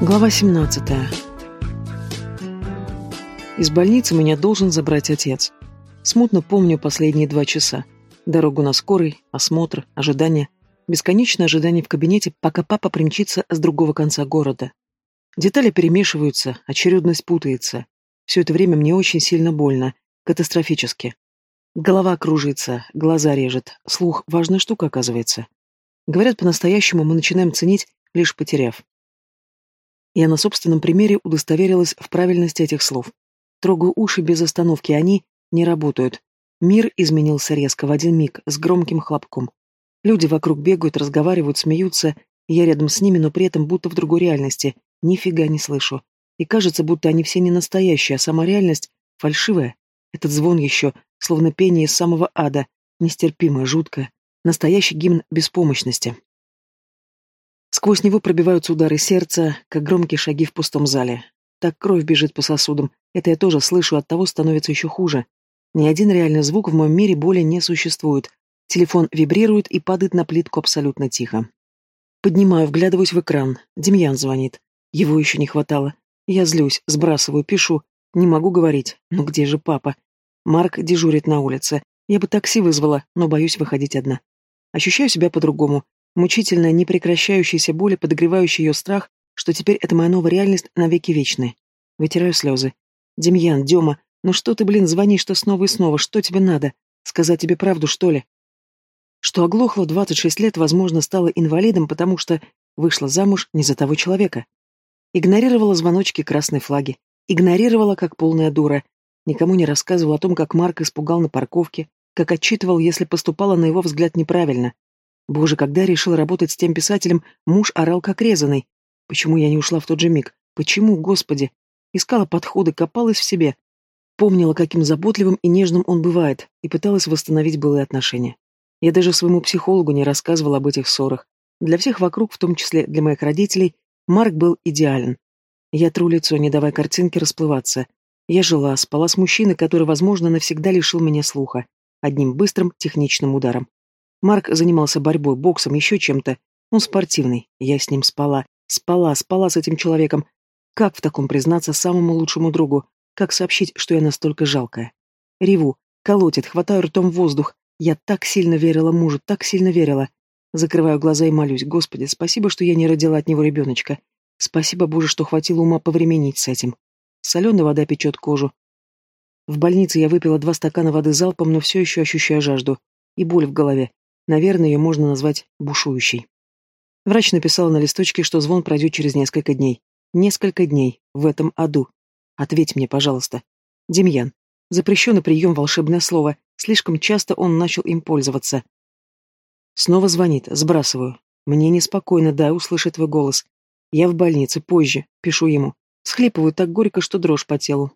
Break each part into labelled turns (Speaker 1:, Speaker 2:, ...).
Speaker 1: Глава 17. Из больницы меня должен забрать отец. Смутно помню последние два часа. Дорогу на скорой, осмотр, ожидание. Бесконечное ожидание в кабинете, пока папа примчится с другого конца города. Детали перемешиваются, очередность путается. Все это время мне очень сильно больно, катастрофически. Голова кружится, глаза режет, слух – важная штука, оказывается. Говорят, по-настоящему мы начинаем ценить, лишь потеряв. Я на собственном примере удостоверилась в правильности этих слов. Трогаю уши без остановки, они не работают. Мир изменился резко, в один миг, с громким хлопком. Люди вокруг бегают, разговаривают, смеются, я рядом с ними, но при этом будто в другой реальности, нифига не слышу. И кажется, будто они все не настоящие, а сама реальность фальшивая. Этот звон еще, словно пение из самого ада, нестерпимое, жуткое. Настоящий гимн беспомощности. Сквозь него пробиваются удары сердца, как громкие шаги в пустом зале. Так кровь бежит по сосудам. Это я тоже слышу, от того становится еще хуже. Ни один реальный звук в моем мире более не существует. Телефон вибрирует и падает на плитку абсолютно тихо. Поднимаю, вглядываюсь в экран. Демьян звонит. Его еще не хватало. Я злюсь, сбрасываю, пишу. Не могу говорить. Ну где же папа? Марк дежурит на улице. Я бы такси вызвала, но боюсь выходить одна. Ощущаю себя по-другому. Мучительная, непрекращающаяся боль, подогревающая ее страх, что теперь это моя новая реальность навеки вечная. Вытираю слезы. «Демьян, Дема, ну что ты, блин, звонишь-то снова и снова? Что тебе надо? Сказать тебе правду, что ли?» Что оглохла в 26 лет, возможно, стала инвалидом, потому что вышла замуж не за того человека. Игнорировала звоночки красной флаги. Игнорировала, как полная дура. Никому не рассказывала о том, как Марк испугал на парковке, как отчитывал, если поступала, на его взгляд, неправильно. Боже, когда я решила работать с тем писателем, муж орал как резаный. Почему я не ушла в тот же миг? Почему, Господи? Искала подходы, копалась в себе. Помнила, каким заботливым и нежным он бывает, и пыталась восстановить былые отношения. Я даже своему психологу не рассказывала об этих ссорах. Для всех вокруг, в том числе для моих родителей, Марк был идеален. Я тру лицо, не давая картинке расплываться. Я жила, спала с мужчиной, который, возможно, навсегда лишил меня слуха. Одним быстрым, техничным ударом. Марк занимался борьбой, боксом, еще чем-то. Он спортивный. Я с ним спала. Спала, спала с этим человеком. Как в таком признаться самому лучшему другу? Как сообщить, что я настолько жалкая? Реву, колотит, хватаю ртом воздух. Я так сильно верила мужу, так сильно верила. Закрываю глаза и молюсь. Господи, спасибо, что я не родила от него ребеночка. Спасибо, Боже, что хватило ума повременить с этим. Соленая вода печет кожу. В больнице я выпила два стакана воды залпом, но все еще ощущаю жажду. И боль в голове. Наверное, ее можно назвать бушующей. Врач написал на листочке, что звон пройдет через несколько дней. Несколько дней в этом аду. Ответь мне, пожалуйста. Демьян. Запрещенный прием волшебное слово. Слишком часто он начал им пользоваться. Снова звонит. Сбрасываю. Мне неспокойно, да, услышать твой голос. Я в больнице, позже. Пишу ему. Схлипываю так горько, что дрожь по телу.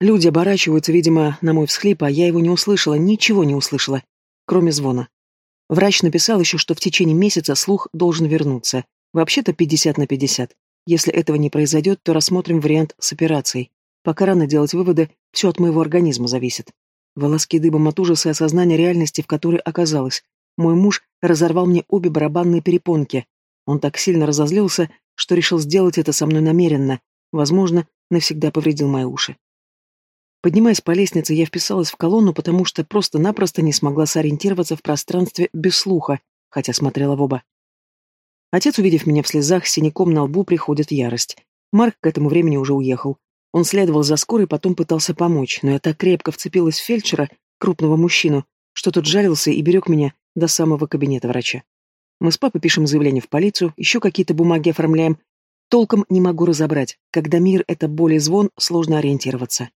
Speaker 1: Люди оборачиваются, видимо, на мой всхлип, а я его не услышала, ничего не услышала кроме звона. Врач написал еще, что в течение месяца слух должен вернуться. Вообще-то 50 на 50. Если этого не произойдет, то рассмотрим вариант с операцией. Пока рано делать выводы, все от моего организма зависит. Волоски дыбом от ужаса и осознания реальности, в которой оказалась. Мой муж разорвал мне обе барабанные перепонки. Он так сильно разозлился, что решил сделать это со мной намеренно. Возможно, навсегда повредил мои уши. Поднимаясь по лестнице, я вписалась в колонну, потому что просто-напросто не смогла сориентироваться в пространстве без слуха, хотя смотрела в оба. Отец, увидев меня в слезах, с синяком на лбу приходит ярость. Марк к этому времени уже уехал. Он следовал за скорой, потом пытался помочь, но я так крепко вцепилась в фельдшера, крупного мужчину, что тот жалился и берег меня до самого кабинета врача. Мы с папой пишем заявление в полицию, еще какие-то бумаги оформляем. Толком не могу разобрать. Когда мир — это боль звон, сложно ориентироваться.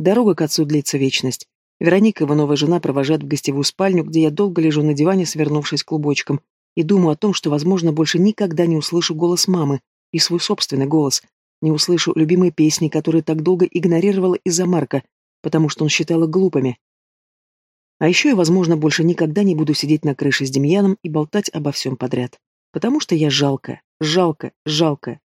Speaker 1: Дорога к отцу длится вечность. Вероника, его новая жена, провожает в гостевую спальню, где я долго лежу на диване, свернувшись клубочком, и думаю о том, что, возможно, больше никогда не услышу голос мамы и свой собственный голос, не услышу любимые песни, которые так долго игнорировала из-за Марка, потому что он считала глупыми. А еще я, возможно, больше никогда не буду сидеть на крыше с Демьяном и болтать обо всем подряд. Потому что я жалкая, жалкая, жалкая.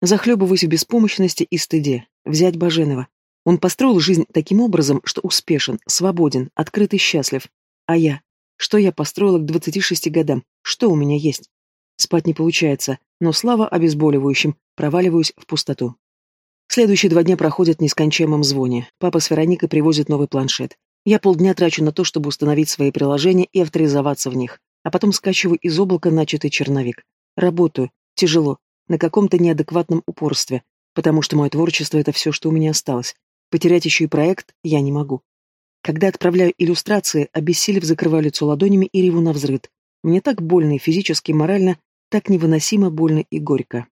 Speaker 1: Захлебываюсь в беспомощности и стыде. Взять Баженова. Он построил жизнь таким образом, что успешен, свободен, открыт и счастлив. А я? Что я построила к 26 годам? Что у меня есть? Спать не получается, но слава обезболивающим, проваливаюсь в пустоту. Следующие два дня проходят в нескончаемом звоне. Папа с Вероникой привозят новый планшет. Я полдня трачу на то, чтобы установить свои приложения и авторизоваться в них, а потом скачиваю из облака начатый черновик. Работаю. Тяжело. На каком-то неадекватном упорстве. Потому что мое творчество — это все, что у меня осталось. Потерять еще и проект я не могу. Когда отправляю иллюстрации, обессилев закрываю лицо ладонями и реву на взрыд. Мне так больно и физически, и морально, так невыносимо больно и горько.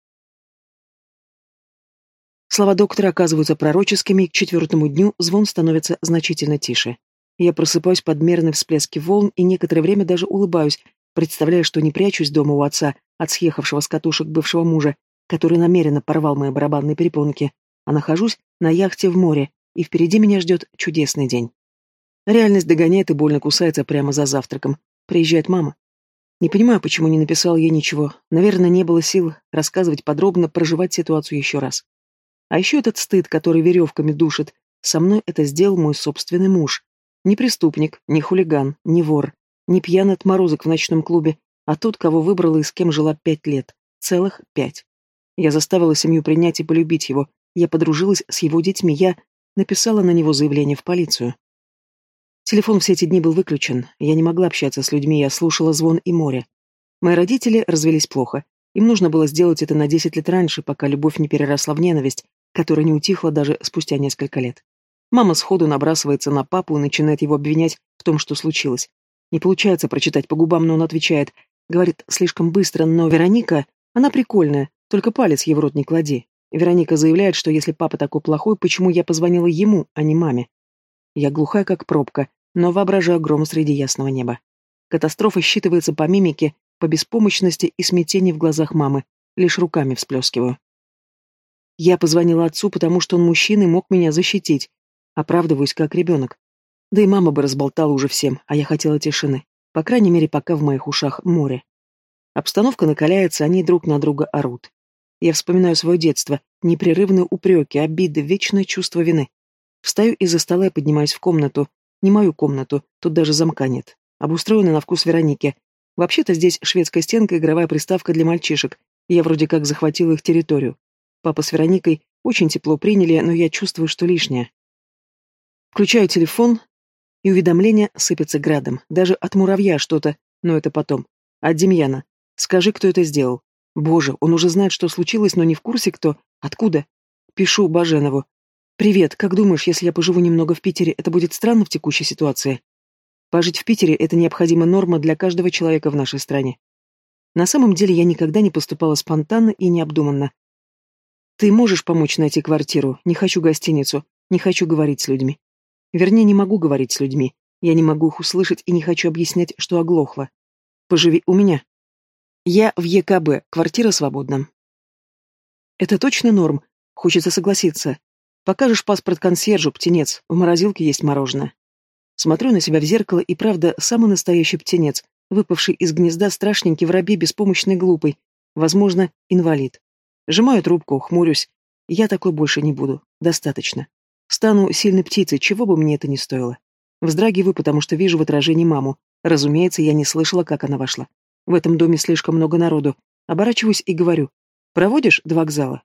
Speaker 1: Слова доктора оказываются пророческими, и к четвертому дню звон становится значительно тише. Я просыпаюсь под мерные всплески волн и некоторое время даже улыбаюсь, представляя, что не прячусь дома у отца от съехавшего с катушек бывшего мужа, который намеренно порвал мои барабанные перепонки, а нахожусь на яхте в море, и впереди меня ждет чудесный день. Реальность догоняет и больно кусается прямо за завтраком. Приезжает мама. Не понимаю, почему не написал ей ничего. Наверное, не было сил рассказывать подробно, проживать ситуацию еще раз. А еще этот стыд, который веревками душит. Со мной это сделал мой собственный муж. Не преступник, не хулиган, не вор, не пьяный отморозок в ночном клубе, а тот, кого выбрала и с кем жила пять лет. Целых пять. Я заставила семью принять и полюбить его. Я подружилась с его детьми. Я написала на него заявление в полицию. Телефон все эти дни был выключен, я не могла общаться с людьми, я слушала звон и море. Мои родители развелись плохо. Им нужно было сделать это на десять лет раньше, пока любовь не переросла в ненависть, которая не утихла даже спустя несколько лет. Мама сходу набрасывается на папу и начинает его обвинять в том, что случилось. Не получается прочитать по губам, но он отвечает. Говорит слишком быстро, но Вероника, она прикольная, только палец ей в рот не клади. Вероника заявляет, что если папа такой плохой, почему я позвонила ему, а не маме? Я глухая, как пробка, но воображаю гром среди ясного неба. Катастрофа считывается по мимике, по беспомощности и смятению в глазах мамы, лишь руками всплескиваю. Я позвонила отцу, потому что он мужчина и мог меня защитить. Оправдываюсь, как ребенок. Да и мама бы разболтала уже всем, а я хотела тишины. По крайней мере, пока в моих ушах море. Обстановка накаляется, они друг на друга орут. Я вспоминаю свое детство, непрерывные упреки, обиды, вечное чувство вины. Встаю из-за стола и поднимаюсь в комнату, не мою комнату, тут даже замка нет. Обустроена на вкус Вероники. Вообще-то здесь шведская стенка, игровая приставка для мальчишек. Я вроде как захватила их территорию. Папа с Вероникой очень тепло приняли, но я чувствую, что лишнее. Включаю телефон, и уведомление сыпется градом. Даже от муравья что-то, но это потом. От Демьяна. Скажи, кто это сделал. Боже, он уже знает, что случилось, но не в курсе, кто. Откуда? Пишу Баженову. «Привет, как думаешь, если я поживу немного в Питере, это будет странно в текущей ситуации?» Пожить в Питере – это необходимая норма для каждого человека в нашей стране. На самом деле я никогда не поступала спонтанно и необдуманно. Ты можешь помочь найти квартиру? Не хочу гостиницу, не хочу говорить с людьми. Вернее, не могу говорить с людьми. Я не могу их услышать и не хочу объяснять, что оглохла. Поживи у меня. Я в ЕКБ, квартира свободна. Это точно норм. Хочется согласиться. Покажешь паспорт консьержу, птенец, в морозилке есть мороженое. Смотрю на себя в зеркало, и правда, самый настоящий птенец, выпавший из гнезда страшненький воробей, беспомощный глупый, возможно, инвалид. Сжимаю трубку, хмурюсь. Я такой больше не буду. Достаточно. Стану сильной птицей, чего бы мне это ни стоило. Вздрагиваю, потому что вижу в отражении маму. Разумеется, я не слышала, как она вошла. В этом доме слишком много народу. Оборачиваюсь и говорю. «Проводишь до вокзала?»